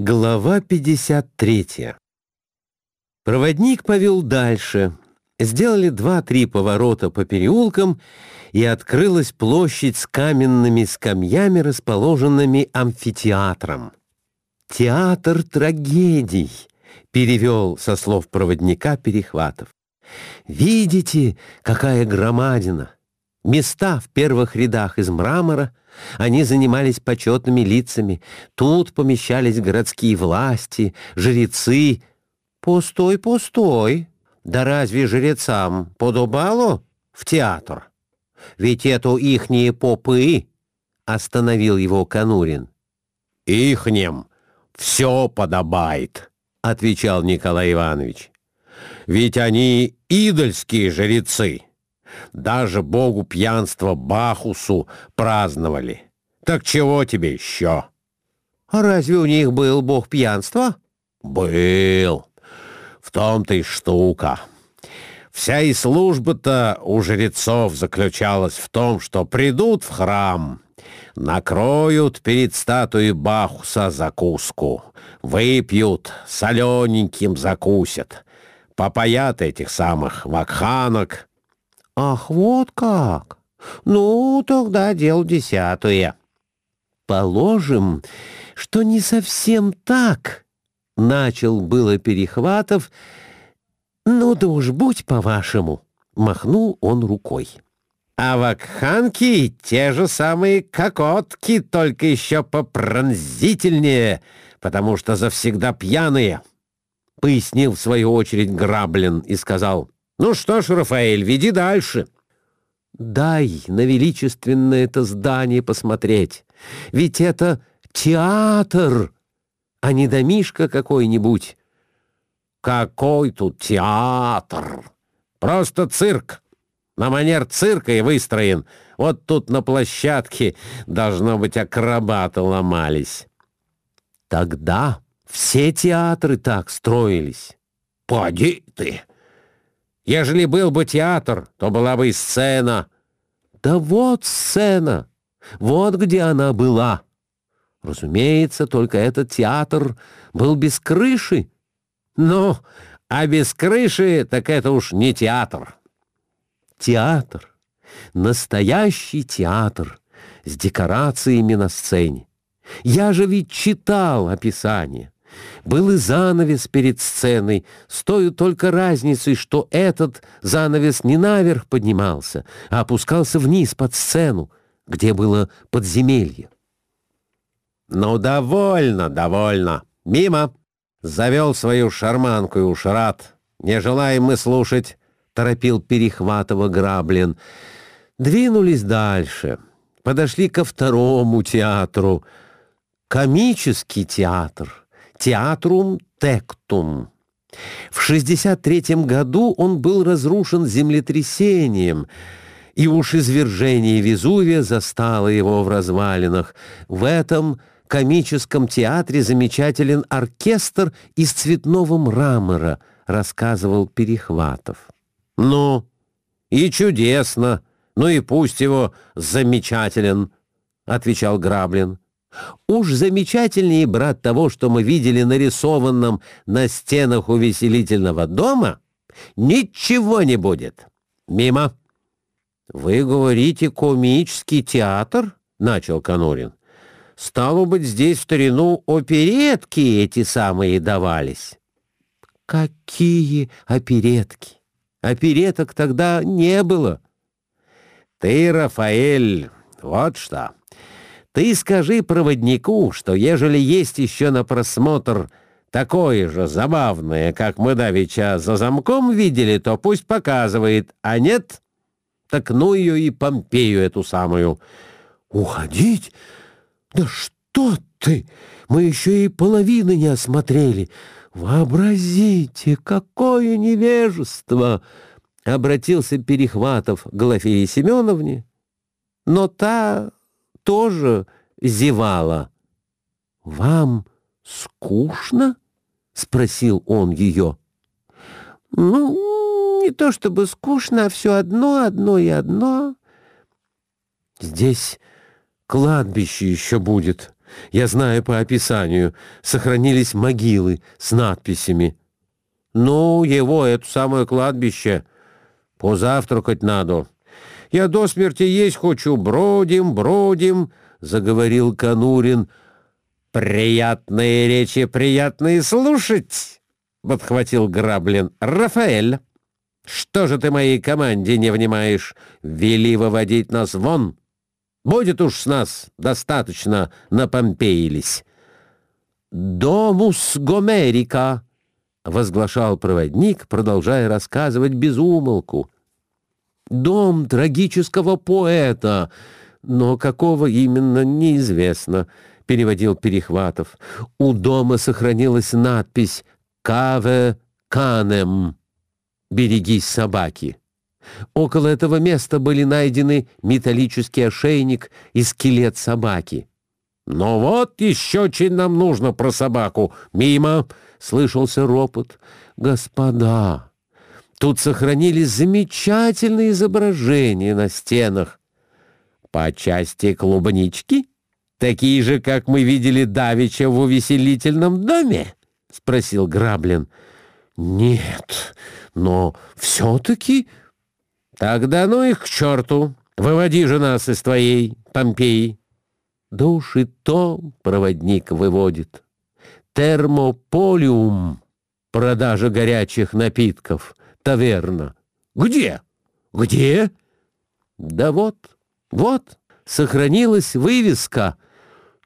Глава 53 Проводник повел дальше. Сделали два-три поворота по переулкам, и открылась площадь с каменными скамьями, расположенными амфитеатром. «Театр трагедий», — перевел со слов проводника Перехватов. «Видите, какая громадина! Места в первых рядах из мрамора, они занимались почетными лицами, тут помещались городские власти, жрецы. Пустой, пустой. Да разве жрецам подобало в театр? Ведь это ихние попы, — остановил его Конурин. Ихнем все подобает, — отвечал Николай Иванович. Ведь они идольские жрецы. Даже богу пьянства Бахусу праздновали. Так чего тебе еще? А разве у них был бог пьянства? Был. В том-то и штука. Вся и служба-то у жрецов заключалась в том, что придут в храм, накроют перед статуей Бахуса закуску, выпьют, солененьким закусят, попоят этих самых вакханок, «Ах, вот как! Ну, тогда дело десятое». «Положим, что не совсем так», — начал было Перехватов. «Ну да уж будь по-вашему», — махнул он рукой. «А вакханки те же самые кокотки, только еще попронзительнее, потому что завсегда пьяные», — пояснил в свою очередь Граблин и сказал — ну что ж, Рафаэль, веди дальше. Дай на величественное это здание посмотреть. Ведь это театр, а не домишка какой-нибудь. Какой тут театр? Просто цирк. На манер цирка и выстроен. Вот тут на площадке, должно быть, акробаты ломались. Тогда все театры так строились. Поди ты! Ежели был бы театр, то была бы и сцена. Да вот сцена. Вот где она была. Разумеется, только этот театр был без крыши. Ну, а без крыши так это уж не театр. Театр. Настоящий театр с декорациями на сцене. Я же ведь читал описание. Был и занавес перед сценой, с той только разницей, что этот занавес не наверх поднимался, а опускался вниз под сцену, где было подземелье. «Ну, довольно, довольно. Мимо!» Завел свою шарманку и уж рад. «Не желаем мы слушать», — торопил Перехватова Граблин. Двинулись дальше. Подошли ко второму театру. Комический театр — Театрум Тектум. В 63 году он был разрушен землетрясением, и уж извержение Везувия застало его в развалинах. В этом комическом театре замечателен оркестр из цветного мрамора, рассказывал Перехватов. «Ну, и чудесно, ну и пусть его замечателен», — отвечал Граблин. Уж замечательнее, брат, того, что мы видели нарисованным на стенах увеселительного дома, ничего не будет. Мимо. Вы говорите комический театр? Начал Конурин. Стало быть, здесь в старину оперетки эти самые давались. Какие оперетки? Опереток тогда не было. Ты, Рафаэль, вот что. Ты скажи проводнику, что ежели есть еще на просмотр такое же забавное, как мы давеча за замком видели, то пусть показывает, а нет, так ну ее и Помпею эту самую. Уходить? Да что ты! Мы еще и половины не осмотрели. Вообразите, какое невежество! Обратился Перехватов к Глафире Семеновне, но та тоже зевала. «Вам скучно?» — спросил он ее. «Ну, не то чтобы скучно, а все одно, одно и одно». «Здесь кладбище еще будет», Я знаю по описанию. Сохранились могилы с надписями. Ну, его, это самое кладбище. Позавтракать надо. Я до смерти есть хочу. Бродим, бродим, — заговорил Конурин. Приятные речи, приятные слушать, — подхватил Граблин. Рафаэль, что же ты моей команде не внимаешь? Вели выводить нас вон. Будет уж с нас достаточно напомпеились. «Домус Гомерика!» — возглашал проводник, продолжая рассказывать без умолку. «Дом трагического поэта, но какого именно, неизвестно», — переводил Перехватов. «У дома сохранилась надпись «Каве Канем» — «Берегись собаки». Около этого места были найдены металлический ошейник и скелет собаки. «Но вот еще очень нам нужно про собаку. Мимо!» — слышался ропот. «Господа, тут сохранились замечательные изображения на стенах. По части клубнички? Такие же, как мы видели давеча в увеселительном доме?» — спросил Граблин. «Нет, но все-таки...» Тогда ну их к черту! Выводи же нас из твоей Помпеи. Да уж и то проводник выводит. Термополиум. Продажа горячих напитков. Таверна. Где? Где? Да вот, вот, сохранилась вывеска.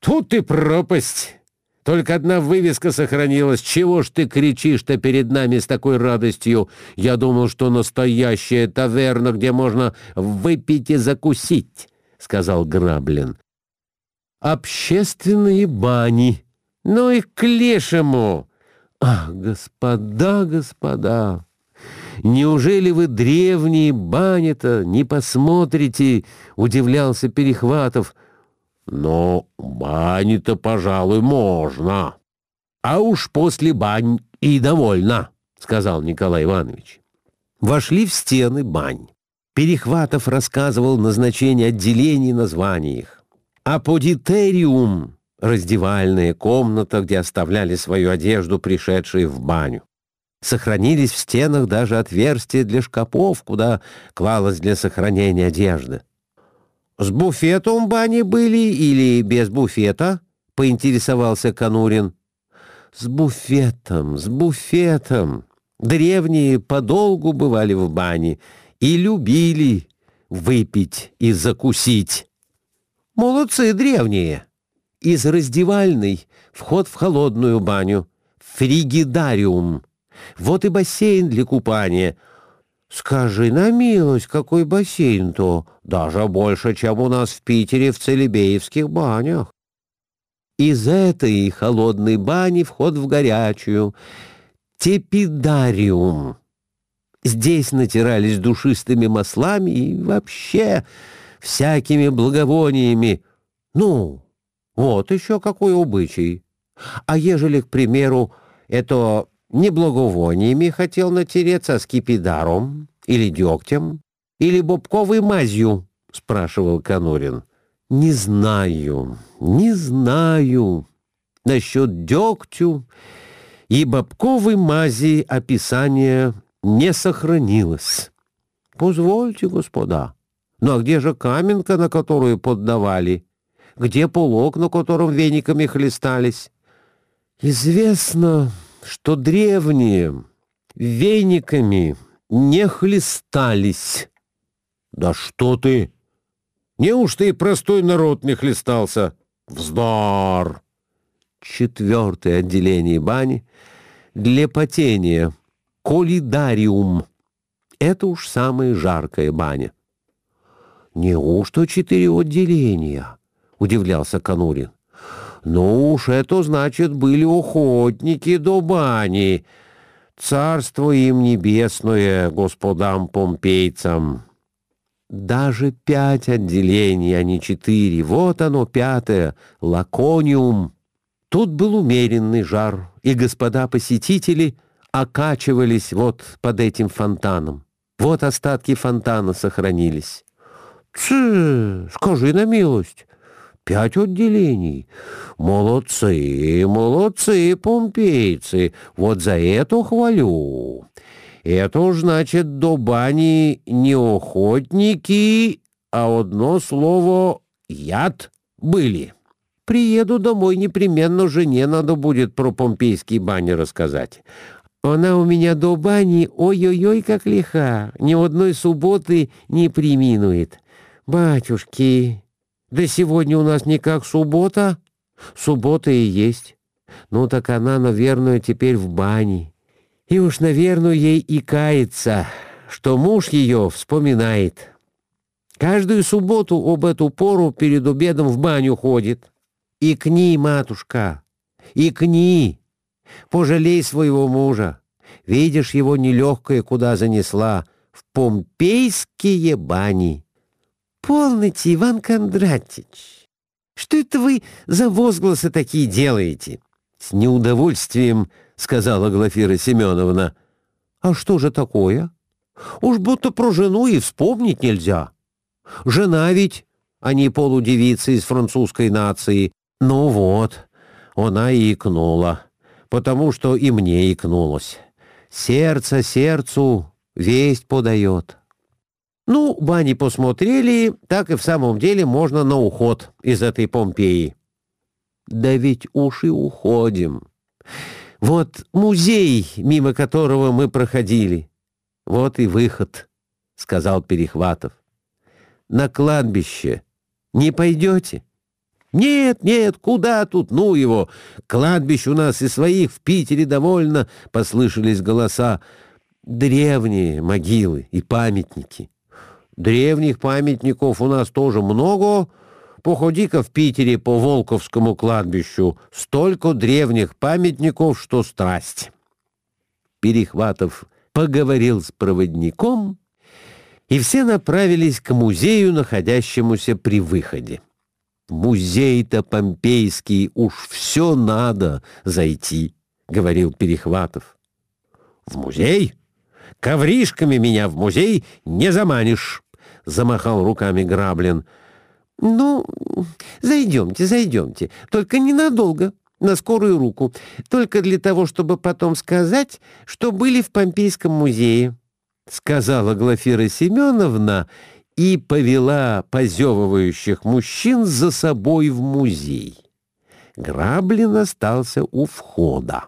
Тут и пропасть. Только одна вывеска сохранилась. Чего ж ты кричишь-то перед нами с такой радостью? Я думал, что настоящая таверна, где можно выпить и закусить, — сказал Граблин. Общественные бани. Ну и к лешему. Ах, господа, господа, неужели вы древние бани-то не посмотрите? — удивлялся Перехватов. — но бани-то, пожалуй, можно. А уж после бань и довольно, — сказал Николай Иванович. Вошли в стены бань. Перехватов рассказывал назначение отделений названий их. Аподитериум — раздевальная комната, где оставляли свою одежду пришедшие в баню. Сохранились в стенах даже отверстия для шкапов, куда клалось для сохранения одежды. «С буфетом бани были или без буфета?» — поинтересовался Конурин. «С буфетом, с буфетом. Древние подолгу бывали в бане и любили выпить и закусить. Молодцы древние. Из раздевальной вход в холодную баню, фригидариум. Вот и бассейн для купания — «Скажи на милость, какой бассейн-то? Даже больше, чем у нас в Питере в Целебеевских банях». Из этой холодной бани вход в горячую. Тепидариум. Здесь натирались душистыми маслами и вообще всякими благовониями. Ну, вот еще какой обычай. А ежели, к примеру, это не благовониями хотел натереться, а скипидаром или дегтем или бобковой мазью, — спрашивал Конурин. — Не знаю, не знаю. Насчет дегтю и бобковой мази описание не сохранилось. — Позвольте, господа, ну а где же каменка, на которую поддавали? Где полок, на котором вениками хлестались? — Известно что древние вениками не хлестались. Да что ты! Неужто и простой народ не хлестался? Вздор! Четвертое отделение бани для потения. Колидариум. Это уж самая жаркая баня. Неужто четыре отделения? Удивлялся Конурин. Ну уж это значит были охотники до бани. Царство им небесное, господам помпейцам. Даже пять отделений, а не четыре. Вот оно, пятое, лакониум. Тут был умеренный жар, и господа посетители окачивались вот под этим фонтаном. Вот остатки фонтана сохранились. Цы, скажи на милость, Пять отделений. Молодцы, молодцы, помпейцы. Вот за это хвалю. Это уж значит до бани не охотники, а одно слово «яд» были. Приеду домой, непременно жене надо будет про помпейские бани рассказать. Она у меня до бани ой-ой-ой как лиха, ни одной субботы не приминует. Батюшки, да сегодня у нас не как суббота, суббота и есть. Ну так она, наверное, теперь в бане. И уж, наверное, ей и кается, что муж ее вспоминает. Каждую субботу об эту пору перед обедом в баню ходит. И к ней, матушка, и к ней. Пожалей своего мужа. Видишь, его нелегкое куда занесла. В помпейские бани. Полноте, Иван Кондратич. Что это вы за возгласы такие делаете? С неудовольствием, сказала Глафира Семеновна. А что же такое? Уж будто про жену и вспомнить нельзя. Жена ведь, а не полудевица из французской нации. Ну вот, она и икнула потому что и мне икнулось. Сердце сердцу весть подает. Ну, бани посмотрели, так и в самом деле можно на уход из этой Помпеи. Да ведь уж и уходим. Вот музей, мимо которого мы проходили. Вот и выход, — сказал Перехватов. На кладбище не пойдете? — «Нет, нет, куда тут, ну его! Кладбищ у нас и своих в Питере довольно!» — послышались голоса. «Древние могилы и памятники. Древних памятников у нас тоже много. Походи-ка в Питере по Волковскому кладбищу. Столько древних памятников, что страсть!» Перехватов поговорил с проводником, и все направились к музею, находящемуся при выходе. Музей-то помпейский, уж все надо зайти, — говорил Перехватов. — В музей? Ковришками меня в музей не заманишь, — замахал руками Граблин. — Ну, зайдемте, зайдемте, только ненадолго, на скорую руку, только для того, чтобы потом сказать, что были в Помпейском музее, — сказала Глафира Семеновна и повела позевывающих мужчин за собой в музей. Граблин остался у входа.